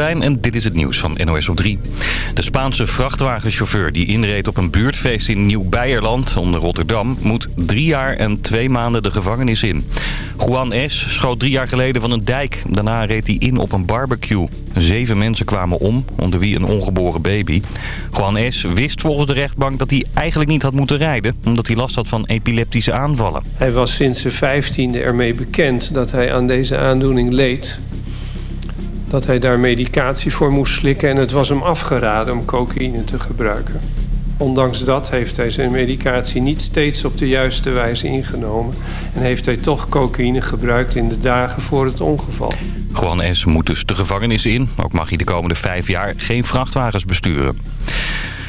En dit is het nieuws van NOS op 3. De Spaanse vrachtwagenchauffeur die inreed op een buurtfeest in Nieuw-Beierland onder Rotterdam... moet drie jaar en twee maanden de gevangenis in. Juan S. schoot drie jaar geleden van een dijk. Daarna reed hij in op een barbecue. Zeven mensen kwamen om, onder wie een ongeboren baby. Juan S. wist volgens de rechtbank dat hij eigenlijk niet had moeten rijden... omdat hij last had van epileptische aanvallen. Hij was sinds zijn vijftiende ermee bekend dat hij aan deze aandoening leed dat hij daar medicatie voor moest slikken... en het was hem afgeraden om cocaïne te gebruiken. Ondanks dat heeft hij zijn medicatie niet steeds op de juiste wijze ingenomen... en heeft hij toch cocaïne gebruikt in de dagen voor het ongeval. Juan S. moet dus de gevangenis in. Ook mag hij de komende vijf jaar geen vrachtwagens besturen.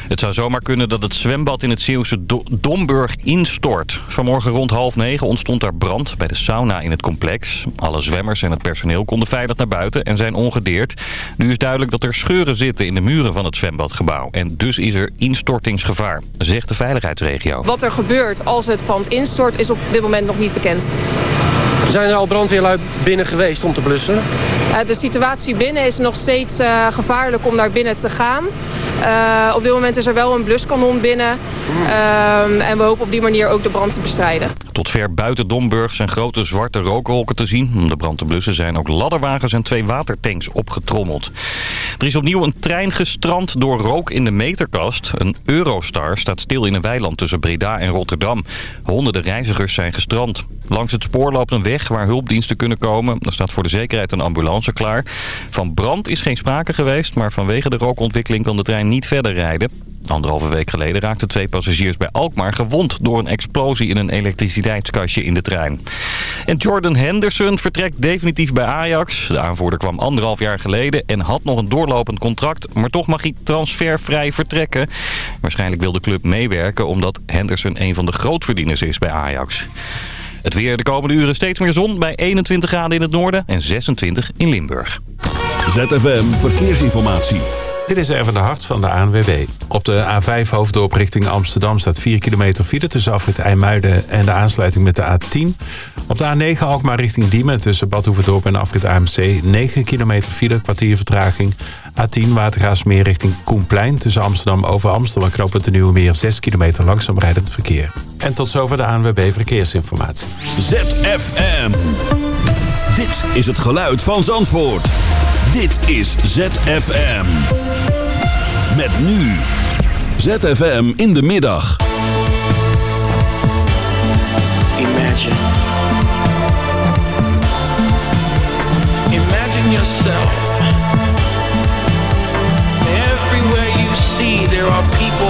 Het zou zomaar kunnen dat het zwembad in het Zeeuwse Domburg instort. Vanmorgen rond half negen ontstond daar brand bij de sauna in het complex. Alle zwemmers en het personeel konden veilig naar buiten en zijn ongedeerd. Nu is duidelijk dat er scheuren zitten in de muren van het zwembadgebouw. En dus is er instortingsgevaar, zegt de veiligheidsregio. Wat er gebeurt als het pand instort is op dit moment nog niet bekend. Zijn er al brandweerlui binnen geweest om te blussen? Uh, de situatie binnen is nog steeds uh, gevaarlijk om daar binnen te gaan. Uh, op dit moment is er wel een bluskanon binnen. en we hopen op die manier ook de brand te bestrijden. Tot ver buiten Domburg zijn grote zwarte rookwolken te zien. Om de brand te blussen zijn ook ladderwagens en twee watertanks opgetrommeld. Er is opnieuw een trein gestrand door rook in de meterkast. Een Eurostar staat stil in een weiland tussen Breda en Rotterdam. Honderden reizigers zijn gestrand. Langs het spoor loopt een weg waar hulpdiensten kunnen komen. Er staat voor de zekerheid een ambulance klaar. Van brand is geen sprake geweest, maar vanwege de rookontwikkeling kan de trein niet verder rijden. Anderhalve week geleden raakten twee passagiers bij Alkmaar gewond... door een explosie in een elektriciteitskastje in de trein. En Jordan Henderson vertrekt definitief bij Ajax. De aanvoerder kwam anderhalf jaar geleden en had nog een doorlopend contract... maar toch mag hij transfervrij vertrekken. Waarschijnlijk wil de club meewerken omdat Henderson een van de grootverdieners is bij Ajax. Het weer de komende uren steeds meer zon bij 21 graden in het noorden en 26 in Limburg. ZFM Verkeersinformatie. Dit is even de hart van de ANWB. Op de A5 hoofddorp richting Amsterdam staat 4 kilometer file... tussen afrit IJmuiden en de aansluiting met de A10. Op de A9 Alkmaar richting Diemen tussen Bad en afrit AMC... 9 kilometer file, kwartier vertraging. A10 Watergaasmeer richting Koenplein tussen Amsterdam over Amsterdam... en knooppunt de Nieuwe Meer 6 kilometer langzaam rijdend verkeer. En tot zover de ANWB Verkeersinformatie. ZFM. Dit is het geluid van Zandvoort. Dit is ZFM. Met nu. ZFM in de middag.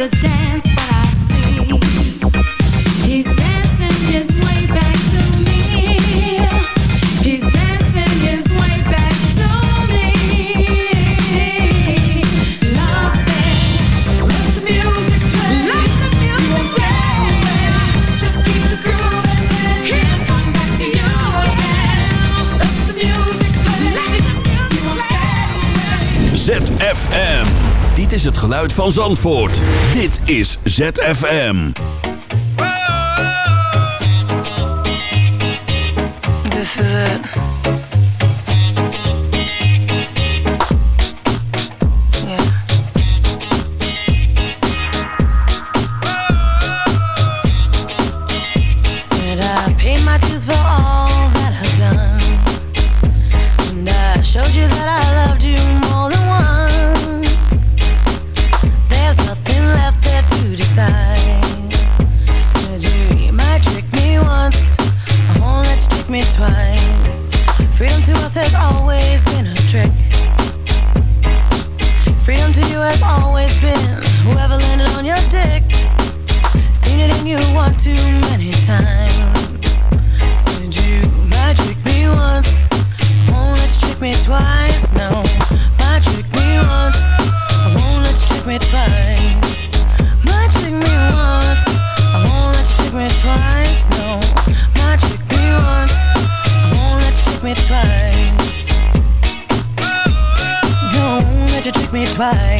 the dance. geluid van Zandvoort. Dit is ZFM. This is it. Don't let you trick me twice. Don't let you trick me twice.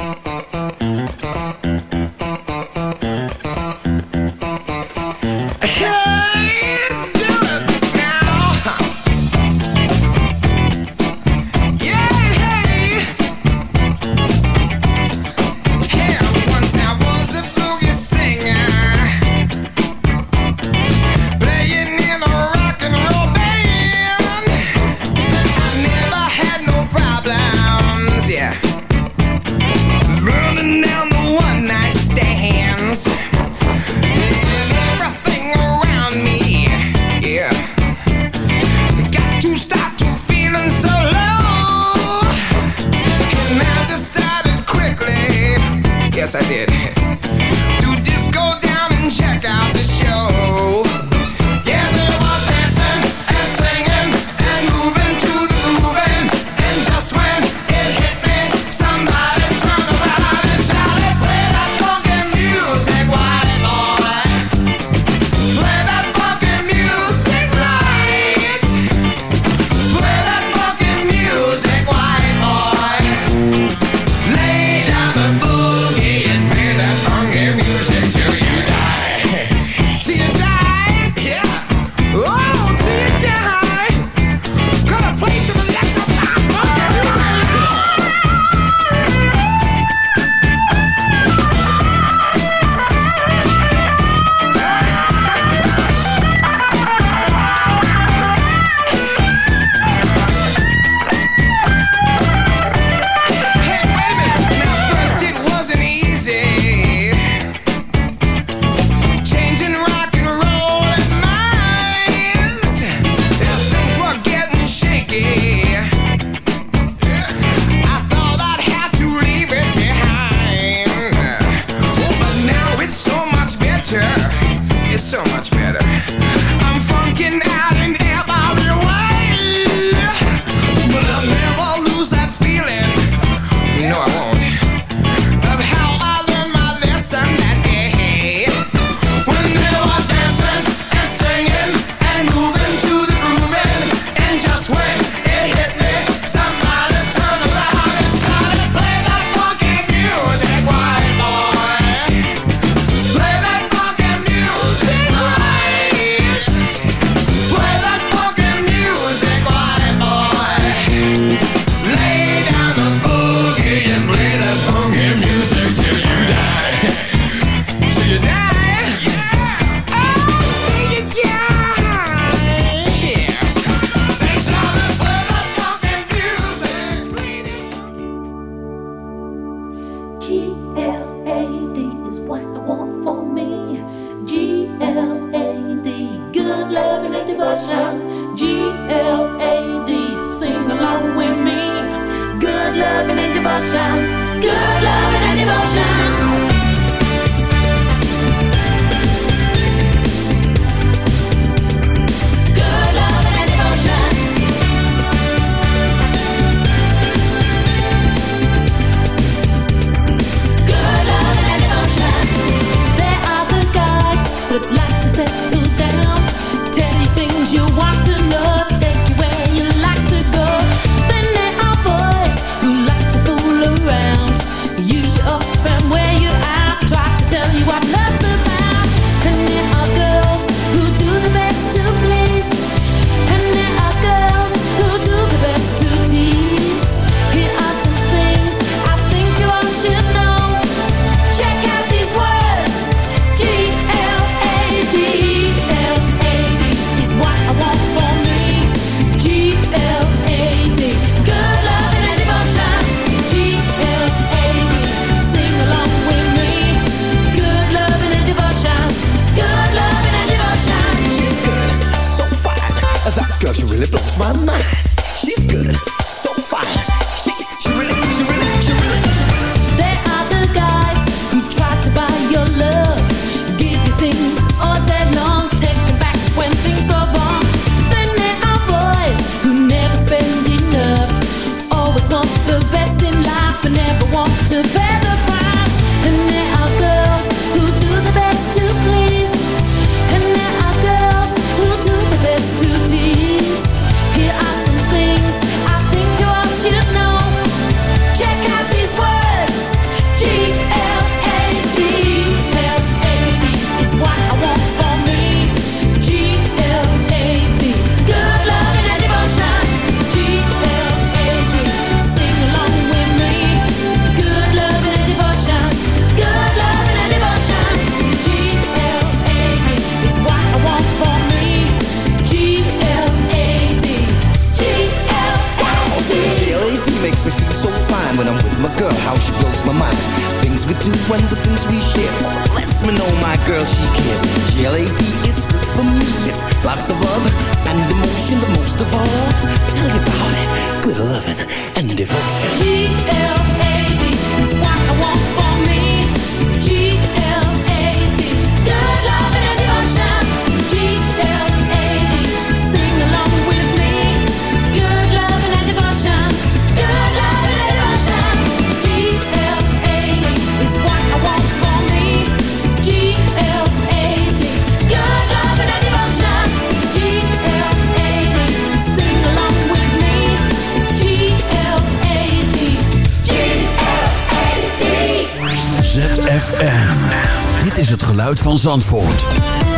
van Zandvoort.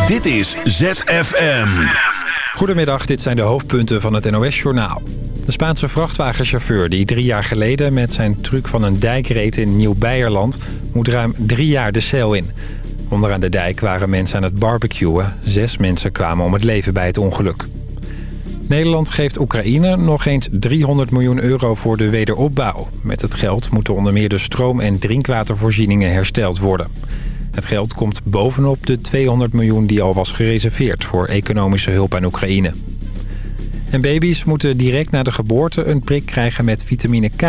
Dit is ZFM. Goedemiddag, dit zijn de hoofdpunten van het NOS-journaal. De Spaanse vrachtwagenchauffeur die drie jaar geleden met zijn truck van een dijk reed in Nieuw-Beierland... moet ruim drie jaar de cel in. Onderaan de dijk waren mensen aan het barbecuen. Zes mensen kwamen om het leven bij het ongeluk. Nederland geeft Oekraïne nog eens 300 miljoen euro voor de wederopbouw. Met het geld moeten onder meer de stroom- en drinkwatervoorzieningen hersteld worden. Het geld komt bovenop de 200 miljoen die al was gereserveerd voor economische hulp aan Oekraïne. En baby's moeten direct na de geboorte een prik krijgen met vitamine K.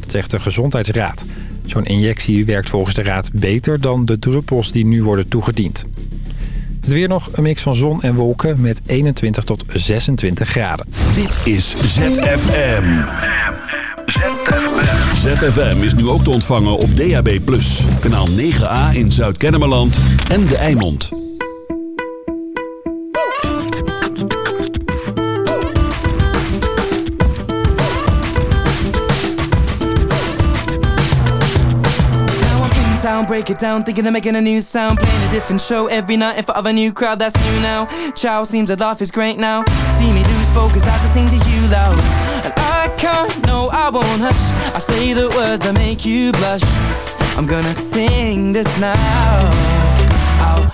Dat zegt de Gezondheidsraad. Zo'n injectie werkt volgens de raad beter dan de druppels die nu worden toegediend. Het weer nog een mix van zon en wolken met 21 tot 26 graden. Dit is ZFM. ZFM is nu ook te ontvangen op DAB+. Kanaal 9A in Zuid-Kennemerland en De Eimond. Town, break it down, thinking of making a new sound. Playing a different show every night in front of a new crowd, that's you now. Chow seems to laugh is great now. See me lose focus as I sing to you loud. Can't, no, I won't hush. I say the words that make you blush. I'm gonna sing this now.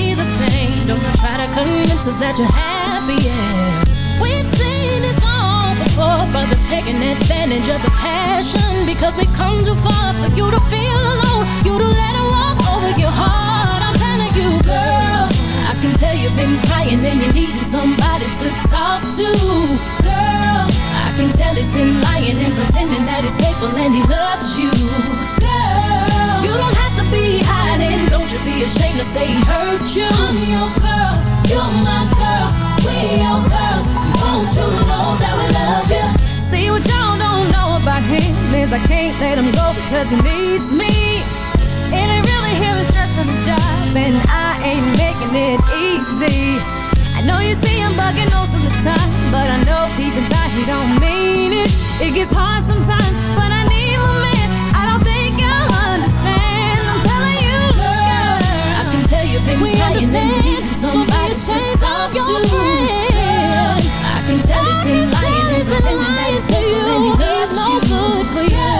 See the pain. Don't you try to convince us that you're happy, yeah. We've seen this all before, brothers taking advantage of the passion. Because we come too far for you to feel alone, you to let it walk over your heart. I'm telling you, girl, I can tell you've been crying and you're needing somebody to talk to. Girl, I can tell he's been lying and pretending that he's faithful and he loves you. Girl, you don't have to be hiding. You be ashamed to say he hurt you. I'm your girl, you're my girl, we your girls. Won't you know that we love you? See what y'all don't know about him is I can't let him go because he needs me. And I really hear the stress from his job, and I ain't making it easy. I know you see him bugging most of the time, but I know deep inside he don't mean it. It gets hard sometimes, but I can tell you've been We crying and understand. needing somebody to talk of your to. friend. I can tell he's been lying and he's been pretending that he's faithful you. and he loves no you. good for you.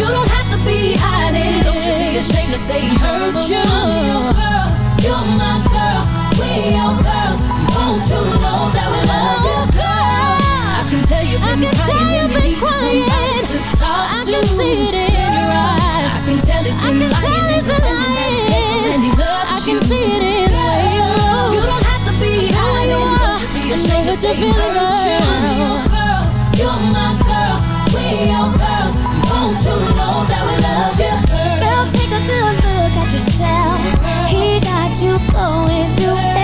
You don't have to be hiding. Don't you be ashamed to say he hurt you. I'm your girl, you're my girl, we your girls. Won't you know that we love oh, you, girl? I can tell you've been crying and been somebody to talk I to. can see it in your eyes. I can tell he's I been can lying tell and he's been pretending that you're feeling hurt you. girl. I'm girl, you're my girl, we your girls. Won't you know that we love you? Girl, take a good look at yourself. He got you going through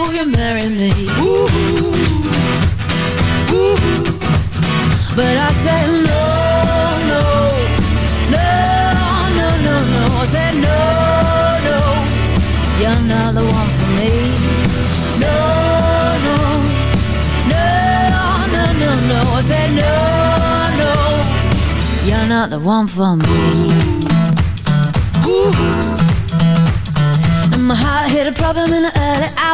will you marry me? But I said, No, no, no, no, no, no. I said, No, no, you're not the one for me. No, no, no, no, no, no. I said, No, no, you're not the one for me. And my heart hit a problem in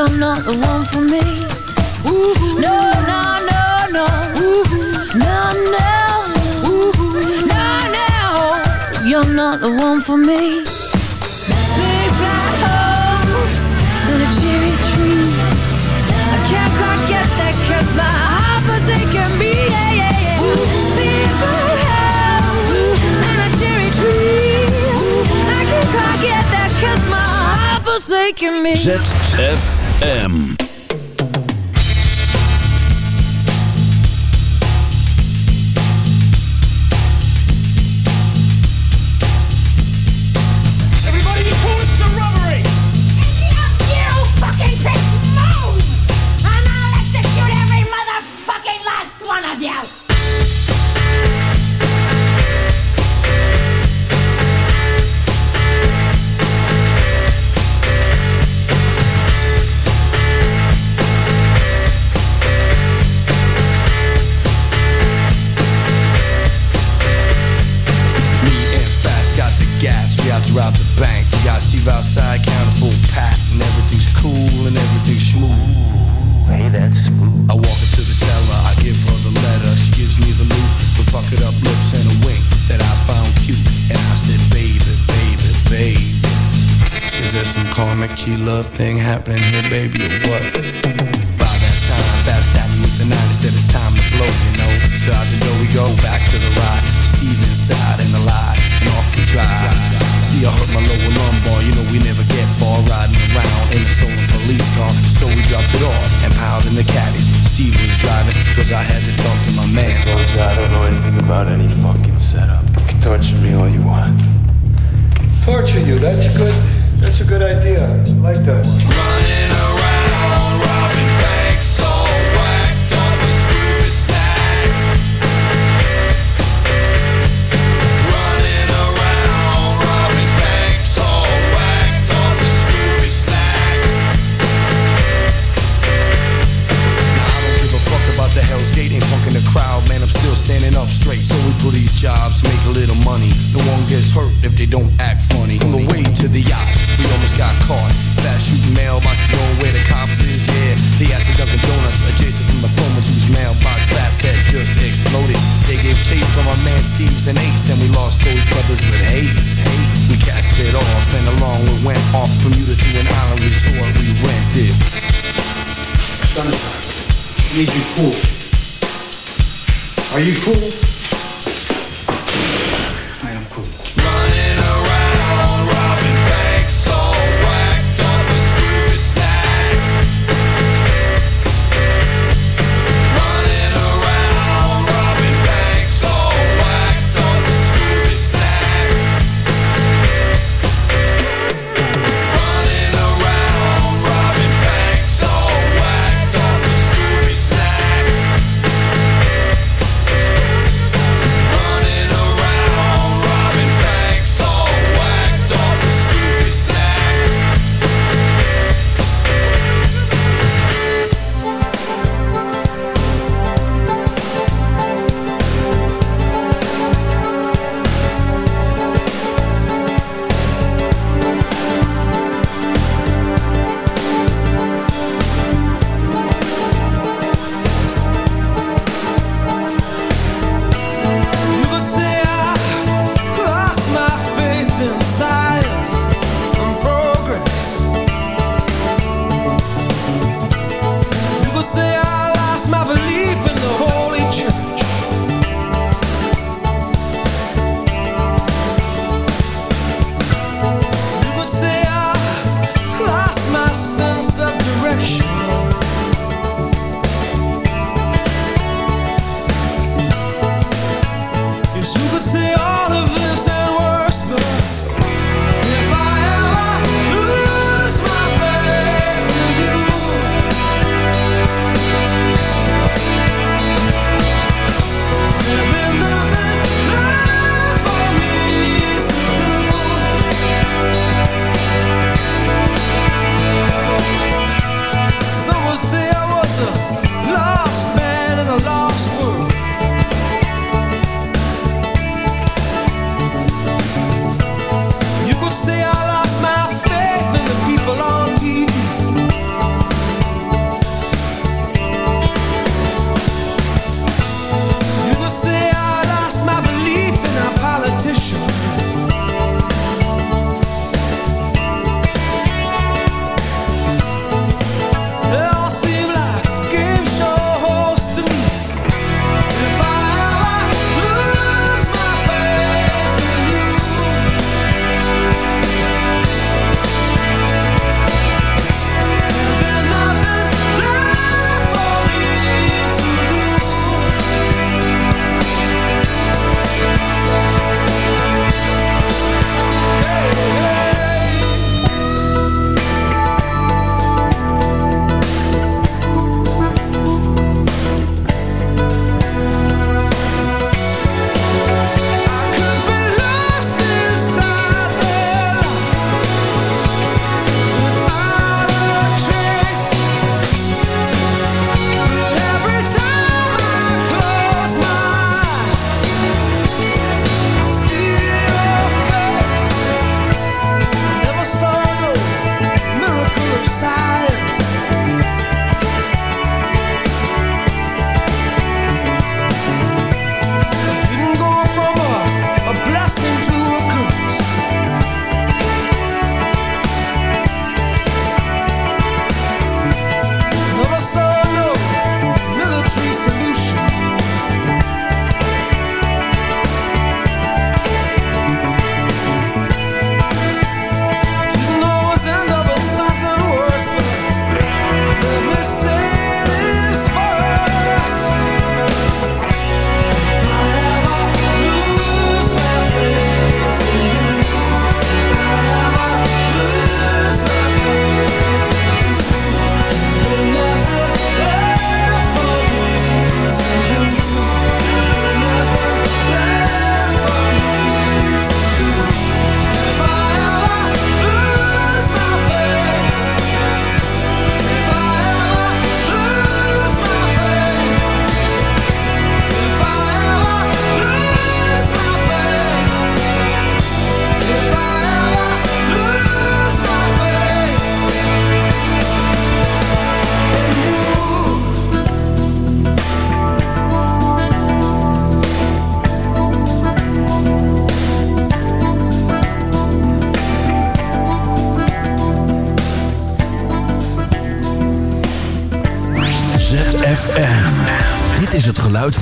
You're not the one for me. Ooh, no, no, no, no. Ooh, no, no. Ooh, no, no. You're not the one for me. Big black holes and a cherry tree. making me ZFM.